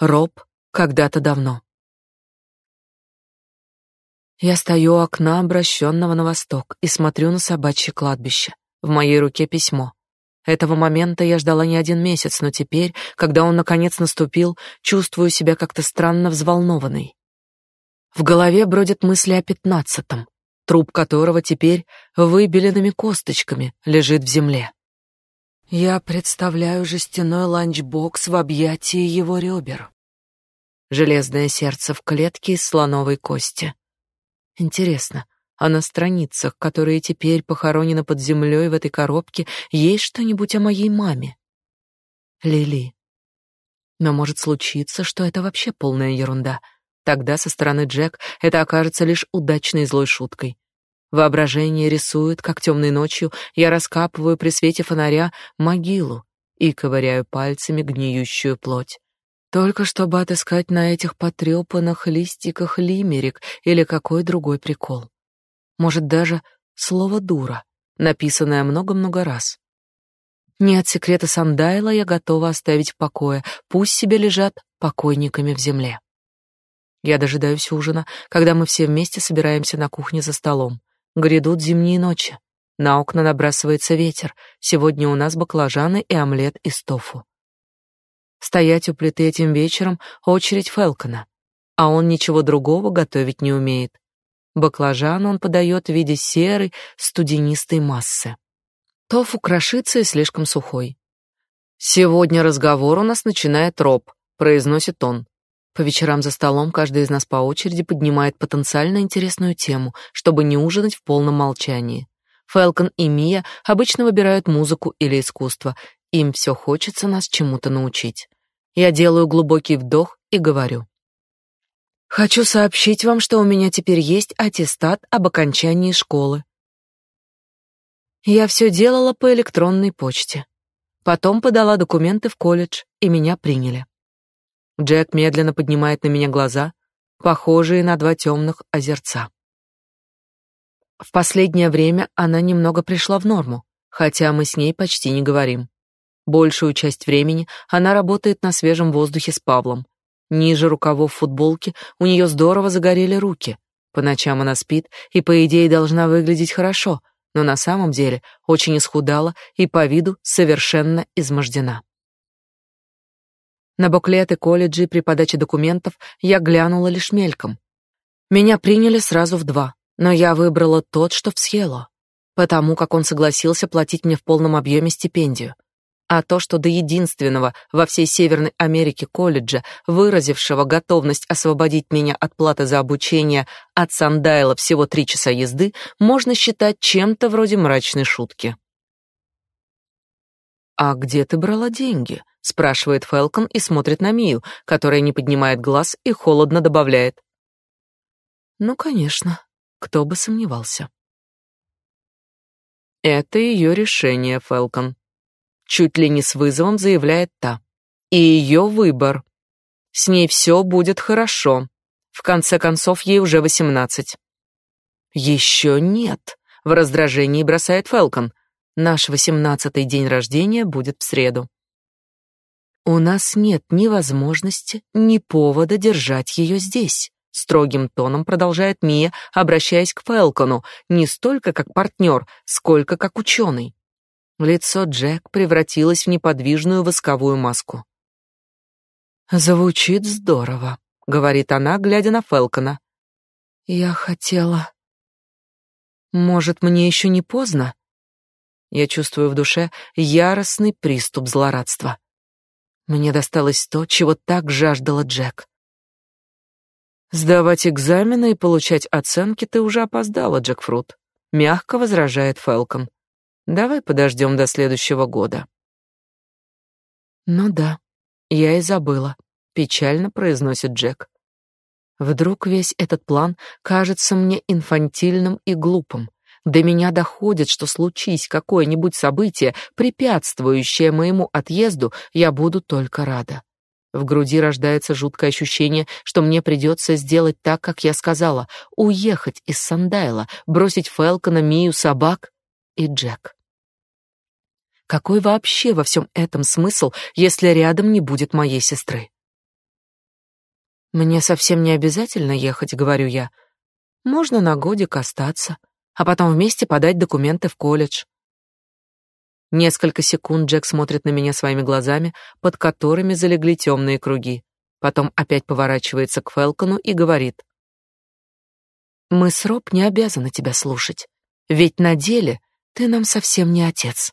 Роб когда-то давно. Я стою у окна, обращенного на восток, и смотрю на собачье кладбище. В моей руке письмо. Этого момента я ждала не один месяц, но теперь, когда он наконец наступил, чувствую себя как-то странно взволнованной. В голове бродят мысли о пятнадцатом, труп которого теперь выбеленными косточками лежит в земле. Я представляю жестяной ланчбокс в объятии его ребер. Железное сердце в клетке из слоновой кости. Интересно, а на страницах, которые теперь похоронены под землей в этой коробке, есть что-нибудь о моей маме? Лили. Но может случиться, что это вообще полная ерунда. Тогда со стороны Джек это окажется лишь удачной злой шуткой. Воображение рисует, как темной ночью я раскапываю при свете фонаря могилу и ковыряю пальцами гниющую плоть. Только чтобы отыскать на этих потрепанных листиках лимерик или какой другой прикол. Может, даже слово «дура», написанное много-много раз. Нет секрета Сандайла я готова оставить в покое, пусть себе лежат покойниками в земле. Я дожидаюсь ужина, когда мы все вместе собираемся на кухне за столом. Грядут зимние ночи. На окна набрасывается ветер. Сегодня у нас баклажаны и омлет из тофу. Стоять у плиты этим вечером — очередь Фелкона, а он ничего другого готовить не умеет. Баклажан он подает в виде серой, студенистой массы. Тофу крошится и слишком сухой. «Сегодня разговор у нас начинает Роб», — произносит он. По вечерам за столом каждый из нас по очереди поднимает потенциально интересную тему, чтобы не ужинать в полном молчании. Фелкон и Мия обычно выбирают музыку или искусство, им все хочется нас чему-то научить. Я делаю глубокий вдох и говорю. Хочу сообщить вам, что у меня теперь есть аттестат об окончании школы. Я все делала по электронной почте. Потом подала документы в колледж, и меня приняли. Джек медленно поднимает на меня глаза, похожие на два темных озерца. В последнее время она немного пришла в норму, хотя мы с ней почти не говорим. Большую часть времени она работает на свежем воздухе с Павлом. Ниже рукавов футболки у нее здорово загорели руки. По ночам она спит и, по идее, должна выглядеть хорошо, но на самом деле очень исхудала и по виду совершенно измождена. На буклеты колледжей при подаче документов я глянула лишь мельком. Меня приняли сразу в два, но я выбрала тот, что в Схело, потому как он согласился платить мне в полном объеме стипендию а то, что до единственного во всей Северной Америке колледжа, выразившего готовность освободить меня от платы за обучение от Сандайла всего три часа езды, можно считать чем-то вроде мрачной шутки. «А где ты брала деньги?» — спрашивает Фелкон и смотрит на Мию, которая не поднимает глаз и холодно добавляет. «Ну, конечно, кто бы сомневался». «Это ее решение, Фелкон», чуть ли не с вызовом заявляет та. И ее выбор. С ней все будет хорошо. В конце концов, ей уже восемнадцать. Еще нет, в раздражении бросает Фелкон. Наш восемнадцатый день рождения будет в среду. У нас нет ни возможности, ни повода держать ее здесь. Строгим тоном продолжает Мия, обращаясь к Фелкону, не столько как партнер, сколько как ученый. Лицо Джек превратилось в неподвижную восковую маску. «Звучит здорово», — говорит она, глядя на Фелкона. «Я хотела...» «Может, мне еще не поздно?» Я чувствую в душе яростный приступ злорадства. Мне досталось то, чего так жаждала Джек. «Сдавать экзамены и получать оценки ты уже опоздала, Джекфрут», — мягко возражает Фелкон. Давай подождем до следующего года. Ну да, я и забыла, печально произносит Джек. Вдруг весь этот план кажется мне инфантильным и глупым. До меня доходит, что случись какое-нибудь событие, препятствующее моему отъезду, я буду только рада. В груди рождается жуткое ощущение, что мне придется сделать так, как я сказала, уехать из Сандайла, бросить Фелкона, Мию, собак и Джек. Какой вообще во всем этом смысл, если рядом не будет моей сестры? Мне совсем не обязательно ехать, говорю я. Можно на годик остаться, а потом вместе подать документы в колледж. Несколько секунд Джек смотрит на меня своими глазами, под которыми залегли темные круги. Потом опять поворачивается к Фелкону и говорит: "Мы с Роб не обязаны тебя слушать, ведь на деле ты нам совсем не отец".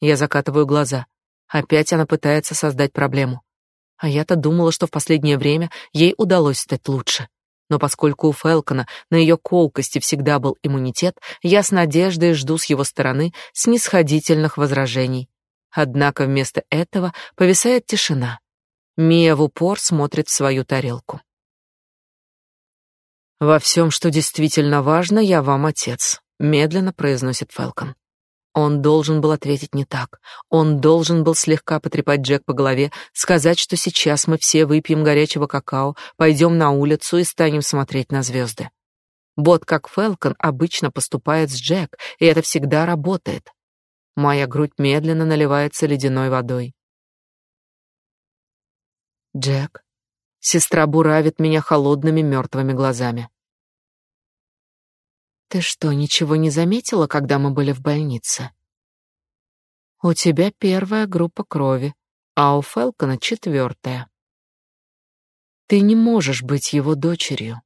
Я закатываю глаза. Опять она пытается создать проблему. А я-то думала, что в последнее время ей удалось стать лучше. Но поскольку у Фелкона на ее колкости всегда был иммунитет, я с надеждой жду с его стороны снисходительных возражений. Однако вместо этого повисает тишина. Мия в упор смотрит в свою тарелку. «Во всем, что действительно важно, я вам отец», — медленно произносит Фелкон. Он должен был ответить не так. Он должен был слегка потрепать Джек по голове, сказать, что сейчас мы все выпьем горячего какао, пойдем на улицу и станем смотреть на звезды. Вот как Фелкон обычно поступает с Джек, и это всегда работает. Моя грудь медленно наливается ледяной водой. Джек. Сестра буравит меня холодными мертвыми глазами. Ты что, ничего не заметила, когда мы были в больнице? У тебя первая группа крови, а у Фелкона четвертая. Ты не можешь быть его дочерью.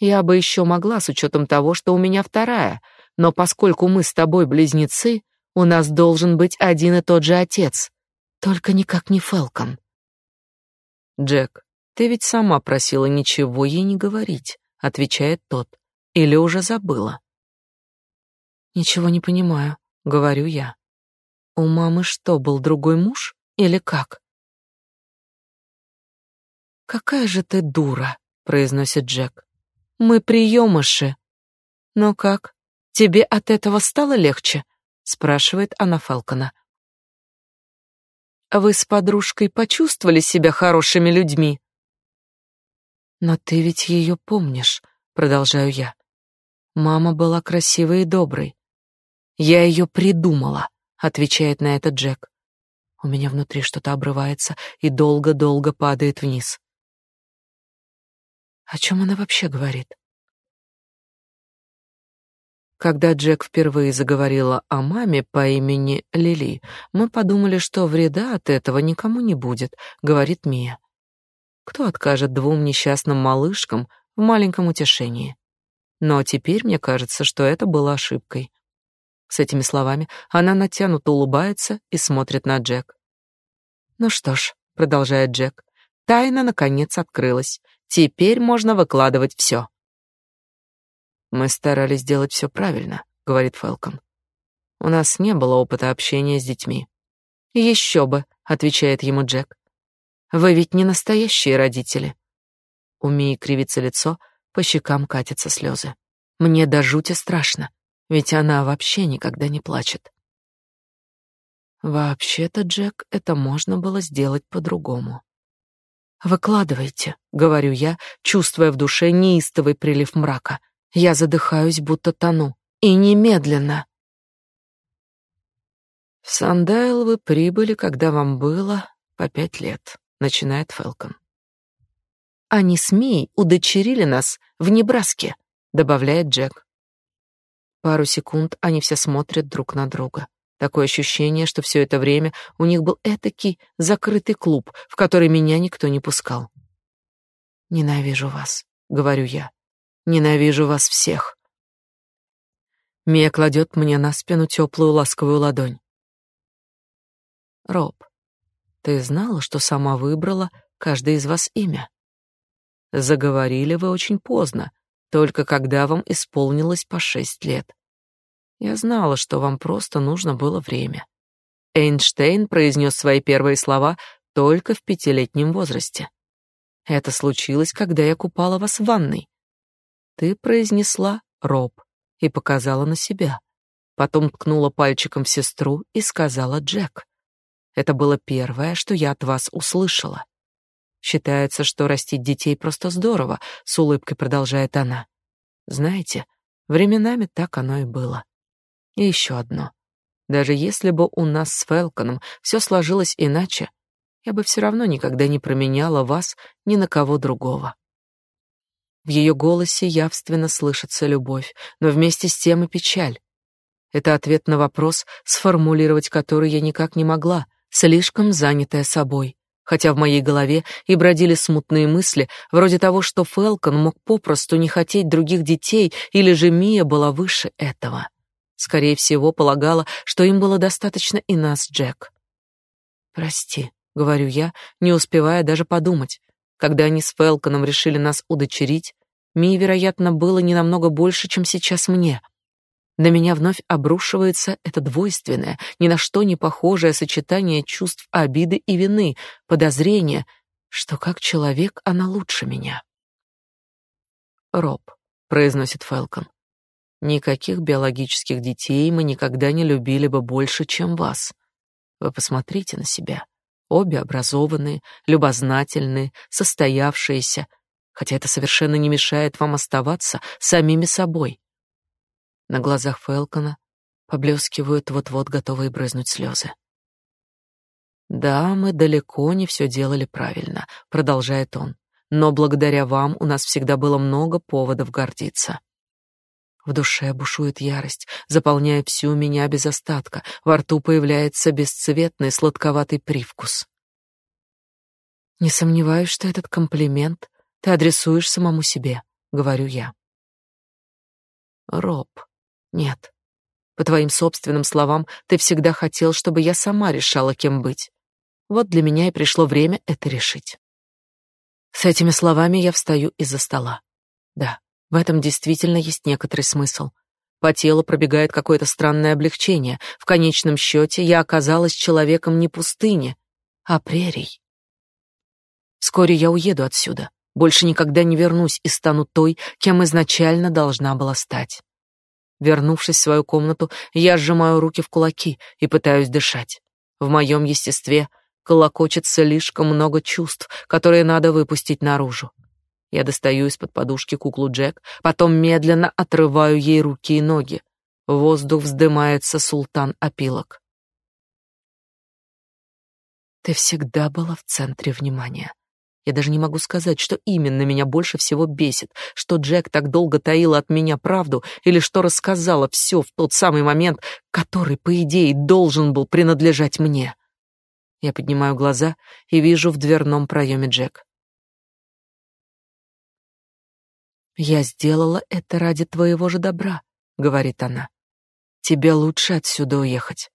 Я бы еще могла с учетом того, что у меня вторая, но поскольку мы с тобой близнецы, у нас должен быть один и тот же отец, только никак не Фелкон. Джек, ты ведь сама просила ничего ей не говорить, отвечает тот. Или уже забыла? Ничего не понимаю, говорю я. У мамы что, был другой муж или как? Какая же ты дура, произносит Джек. Мы приемыши. Ну как? Тебе от этого стало легче? спрашивает она Фалкона. Вы с подружкой почувствовали себя хорошими людьми? Но ты ведь ее помнишь, продолжаю я. Мама была красивой и доброй. Я ее придумала, отвечает на это Джек. У меня внутри что-то обрывается и долго-долго падает вниз. О чем она вообще говорит? Когда Джек впервые заговорила о маме по имени Лили, мы подумали, что вреда от этого никому не будет, говорит Мия. Кто откажет двум несчастным малышкам в маленьком утешении? Но теперь мне кажется, что это было ошибкой. С этими словами она натянуто улыбается и смотрит на Джек. «Ну что ж», — продолжает Джек, — «тайна, наконец, открылась. Теперь можно выкладывать все». «Мы старались делать все правильно», — говорит Фелкон. «У нас не было опыта общения с детьми». «Еще бы», — отвечает ему Джек. «Вы ведь не настоящие родители». У Мии кривится лицо, — по щекам катятся слезы. Мне до жути страшно, ведь она вообще никогда не плачет. Вообще-то, Джек, это можно было сделать по-другому. Выкладывайте, говорю я, чувствуя в душе неистовый прилив мрака. Я задыхаюсь, будто тону, и немедленно. В Сандайл вы прибыли, когда вам было по пять лет, начинает Фелкон. Они с Мией удочерили нас в Небраске, добавляет Джек. Пару секунд они все смотрят друг на друга. Такое ощущение, что все это время у них был этакий закрытый клуб, в который меня никто не пускал. Ненавижу вас, говорю я. Ненавижу вас всех. Мия кладет мне на спину теплую ласковую ладонь. Роб, ты знала, что сама выбрала каждый из вас имя? Заговорили вы очень поздно, только когда вам исполнилось по шесть лет. Я знала, что вам просто нужно было время. Эйнштейн произнес свои первые слова только в пятилетнем возрасте. Это случилось, когда я купала вас в ванной. Ты произнесла Роб и показала на себя. Потом ткнула пальчиком в сестру и сказала Джек. Это было первое, что я от вас услышала. Считается, что растить детей просто здорово, с улыбкой продолжает она. Знаете, временами так оно и было. И еще одно. Даже если бы у нас с Фелконом все сложилось иначе, я бы все равно никогда не променяла вас ни на кого другого. В ее голосе явственно слышится любовь, но вместе с тем и печаль. Это ответ на вопрос, сформулировать который я никак не могла, слишком занятая собой. Хотя в моей голове и бродили смутные мысли, вроде того, что Фелкон мог попросту не хотеть других детей, или же Мия была выше этого. Скорее всего, полагала, что им было достаточно и нас, Джек. «Прости», — говорю я, не успевая даже подумать. Когда они с Фелконом решили нас удочерить, Мии, вероятно, было не намного больше, чем сейчас мне. На меня вновь обрушивается это двойственное, ни на что не похожее сочетание чувств обиды и вины, подозрения, что как человек она лучше меня. «Роб», — произносит Фелкон, — «никаких биологических детей мы никогда не любили бы больше, чем вас. Вы посмотрите на себя. Обе образованные, любознательные, состоявшиеся, хотя это совершенно не мешает вам оставаться самими собой. На глазах Фелкона поблескивают вот-вот готовые брызнуть слезы. «Да, мы далеко не все делали правильно», — продолжает он. «Но благодаря вам у нас всегда было много поводов гордиться». В душе бушует ярость, заполняя всю меня без остатка. Во рту появляется бесцветный сладковатый привкус. Не сомневаюсь, что этот комплимент ты адресуешь самому себе, говорю я. Роб, нет. По твоим собственным словам, ты всегда хотел, чтобы я сама решала, кем быть. Вот для меня и пришло время это решить. С этими словами я встаю из-за стола. Да, в этом действительно есть некоторый смысл. По телу пробегает какое-то странное облегчение. В конечном счете я оказалась человеком не пустыни, а прерий. Вскоре я уеду отсюда. Больше никогда не вернусь и стану той, кем изначально должна была стать. Вернувшись в свою комнату, я сжимаю руки в кулаки и пытаюсь дышать. В моем естестве колокочет слишком много чувств, которые надо выпустить наружу. Я достаю из-под подушки куклу Джек, потом медленно отрываю ей руки и ноги. В воздух вздымается султан опилок. Ты всегда была в центре внимания. Я даже не могу сказать, что именно меня больше всего бесит, что Джек так долго таила от меня правду или что рассказала все в тот самый момент, который, по идее, должен был принадлежать мне. Я поднимаю глаза и вижу в дверном проеме Джек. «Я сделала это ради твоего же добра», — говорит она. «Тебе лучше отсюда уехать».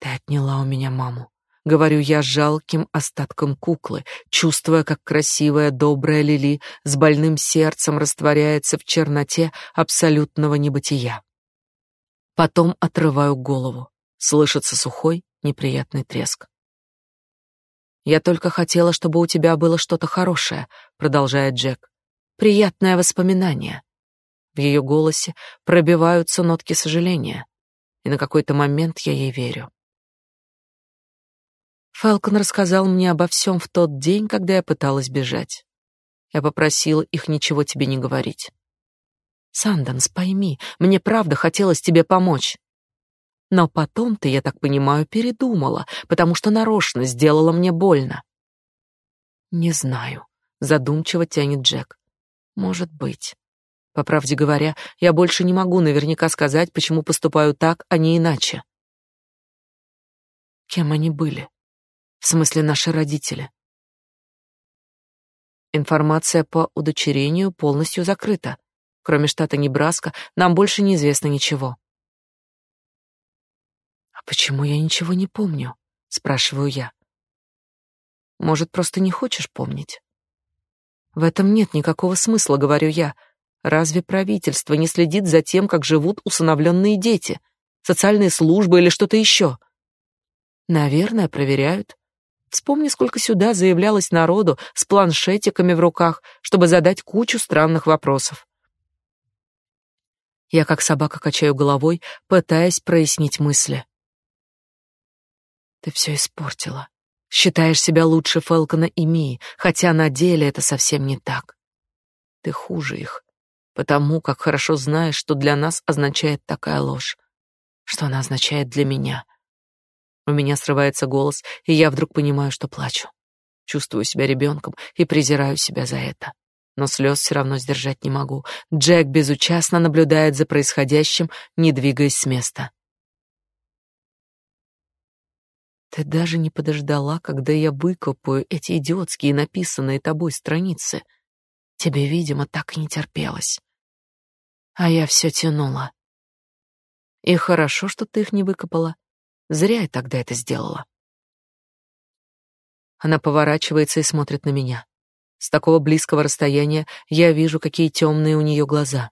«Ты отняла у меня маму говорю я жалким остатком куклы, чувствуя, как красивая, добрая Лили с больным сердцем растворяется в черноте абсолютного небытия. Потом отрываю голову. Слышится сухой, неприятный треск. Я только хотела, чтобы у тебя было что-то хорошее, продолжает Джек. Приятное воспоминание. В ее голосе пробиваются нотки сожаления, и на какой-то момент я ей верю. Фелкон рассказал мне обо всем в тот день, когда я пыталась бежать. Я попросила их ничего тебе не говорить. Санденс, пойми, мне правда хотелось тебе помочь. Но потом ты, я так понимаю, передумала, потому что нарочно сделала мне больно. Не знаю, задумчиво тянет Джек. Может быть. По правде говоря, я больше не могу наверняка сказать, почему поступаю так, а не иначе. Кем они были? В смысле, наши родители. Информация по удочерению полностью закрыта. Кроме штата Небраска, нам больше неизвестно ничего. А почему я ничего не помню? спрашиваю я. Может, просто не хочешь помнить? В этом нет никакого смысла, говорю я. Разве правительство не следит за тем, как живут усыновленные дети? Социальные службы или что-то еще? Наверное, проверяют. Вспомни, сколько сюда заявлялось народу с планшетиками в руках, чтобы задать кучу странных вопросов. Я как собака качаю головой, пытаясь прояснить мысли. Ты все испортила. Считаешь себя лучше Фелкона и Мии, хотя на деле это совсем не так. Ты хуже их, потому как хорошо знаешь, что для нас означает такая ложь, что она означает для меня — У меня срывается голос, и я вдруг понимаю, что плачу. Чувствую себя ребенком и презираю себя за это. Но слез все равно сдержать не могу. Джек безучастно наблюдает за происходящим, не двигаясь с места. Ты даже не подождала, когда я выкопаю эти идиотские написанные тобой страницы. Тебе, видимо, так и не терпелось. А я все тянула. И хорошо, что ты их не выкопала. Зря я тогда это сделала. Она поворачивается и смотрит на меня. С такого близкого расстояния я вижу, какие темные у нее глаза,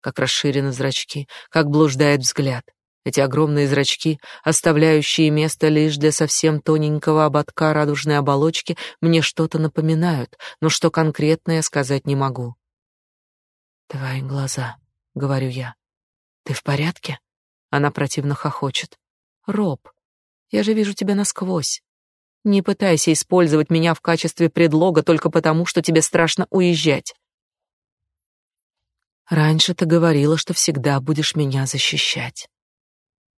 как расширены зрачки, как блуждает взгляд. Эти огромные зрачки, оставляющие место лишь для совсем тоненького ободка радужной оболочки, мне что-то напоминают, но что конкретно я сказать не могу. «Твои глаза», — говорю я. «Ты в порядке?» Она противно хохочет. «Роб, я же вижу тебя насквозь. Не пытайся использовать меня в качестве предлога только потому, что тебе страшно уезжать. Раньше ты говорила, что всегда будешь меня защищать.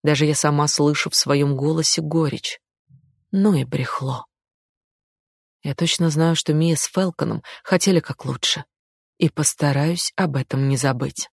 Даже я сама слышу в своем голосе горечь. Ну и брехло. Я точно знаю, что Мия с Фелконом хотели как лучше, и постараюсь об этом не забыть.